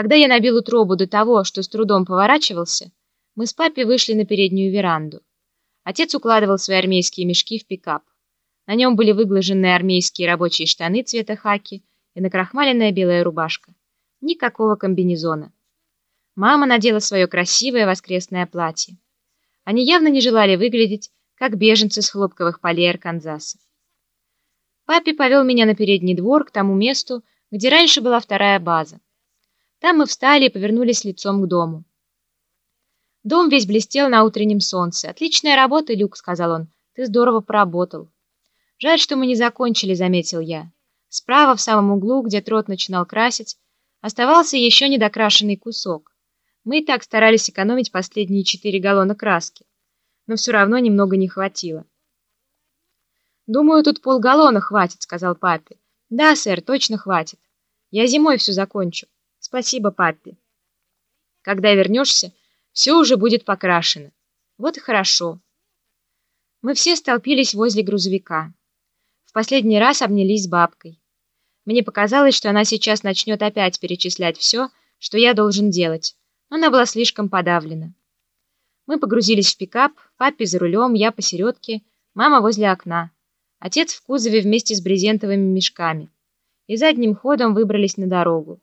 Когда я набил утробу до того, что с трудом поворачивался, мы с папой вышли на переднюю веранду. Отец укладывал свои армейские мешки в пикап. На нем были выглаженные армейские рабочие штаны цвета хаки и накрахмаленная белая рубашка. Никакого комбинезона. Мама надела свое красивое воскресное платье. Они явно не желали выглядеть, как беженцы с хлопковых полей Арканзаса. Папе повел меня на передний двор к тому месту, где раньше была вторая база. Там мы встали и повернулись лицом к дому. Дом весь блестел на утреннем солнце. «Отличная работа, Люк», — сказал он. «Ты здорово поработал». «Жаль, что мы не закончили», — заметил я. Справа, в самом углу, где трот начинал красить, оставался еще недокрашенный кусок. Мы и так старались экономить последние четыре галлона краски, но все равно немного не хватило. «Думаю, тут полгаллона хватит», — сказал папе. «Да, сэр, точно хватит. Я зимой все закончу». Спасибо, папе. Когда вернешься, все уже будет покрашено. Вот и хорошо. Мы все столпились возле грузовика. В последний раз обнялись с бабкой. Мне показалось, что она сейчас начнет опять перечислять все, что я должен делать, но она была слишком подавлена. Мы погрузились в пикап, папе за рулем, я посередке, мама возле окна, отец в кузове вместе с брезентовыми мешками, и задним ходом выбрались на дорогу.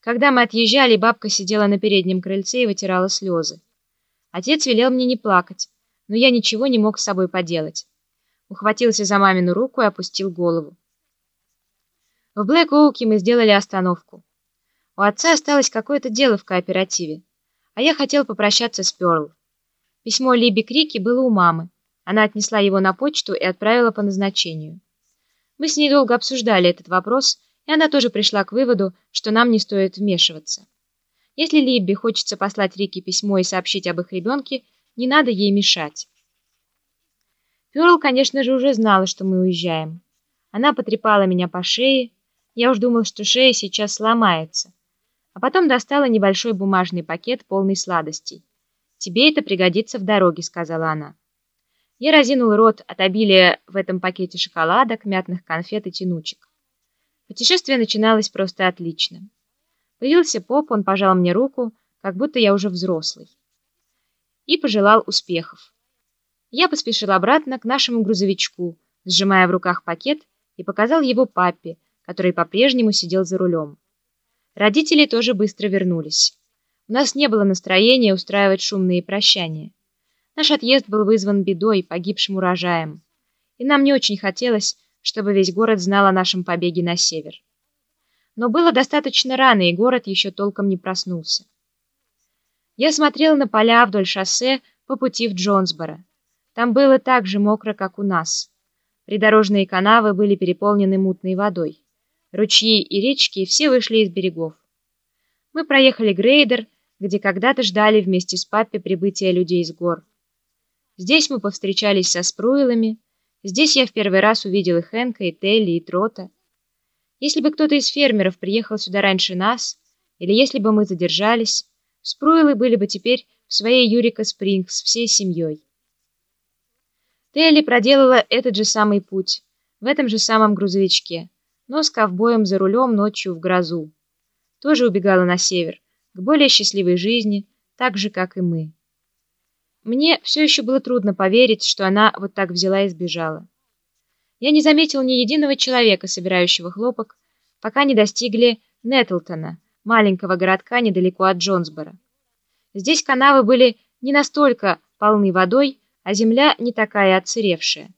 Когда мы отъезжали, бабка сидела на переднем крыльце и вытирала слезы. Отец велел мне не плакать, но я ничего не мог с собой поделать. Ухватился за мамину руку и опустил голову. В Блэк-Оуке мы сделали остановку. У отца осталось какое-то дело в кооперативе, а я хотел попрощаться с Пёрл. Письмо Либи Крики было у мамы. Она отнесла его на почту и отправила по назначению. Мы с ней долго обсуждали этот вопрос, и она тоже пришла к выводу, что нам не стоит вмешиваться. Если Либби хочется послать Рике письмо и сообщить об их ребенке, не надо ей мешать. Перл, конечно же, уже знала, что мы уезжаем. Она потрепала меня по шее, я уж думал, что шея сейчас сломается. А потом достала небольшой бумажный пакет, полный сладостей. «Тебе это пригодится в дороге», — сказала она. Я разинул рот от обилия в этом пакете шоколадок, мятных конфет и тянучек. Путешествие начиналось просто отлично. Появился поп, он пожал мне руку, как будто я уже взрослый. И пожелал успехов. Я поспешил обратно к нашему грузовичку, сжимая в руках пакет, и показал его папе, который по-прежнему сидел за рулем. Родители тоже быстро вернулись. У нас не было настроения устраивать шумные прощания. Наш отъезд был вызван бедой, погибшим урожаем. И нам не очень хотелось, чтобы весь город знал о нашем побеге на север. Но было достаточно рано, и город еще толком не проснулся. Я смотрел на поля вдоль шоссе по пути в Джонсборо. Там было так же мокро, как у нас. Придорожные канавы были переполнены мутной водой. Ручьи и речки все вышли из берегов. Мы проехали Грейдер, где когда-то ждали вместе с папой прибытия людей с гор. Здесь мы повстречались со спруилами, Здесь я в первый раз увидел и Хэнка, и Телли, и Трота. Если бы кто-то из фермеров приехал сюда раньше нас, или если бы мы задержались, Спруилы были бы теперь в своей Юрика Спрингс всей семьей. Телли проделала этот же самый путь, в этом же самом грузовичке, но с ковбоем за рулем ночью в грозу. Тоже убегала на север, к более счастливой жизни, так же, как и мы. Мне все еще было трудно поверить, что она вот так взяла и сбежала. Я не заметил ни единого человека, собирающего хлопок, пока не достигли Нетлтона, маленького городка недалеко от Джонсбора. Здесь канавы были не настолько полны водой, а земля не такая отсыревшая.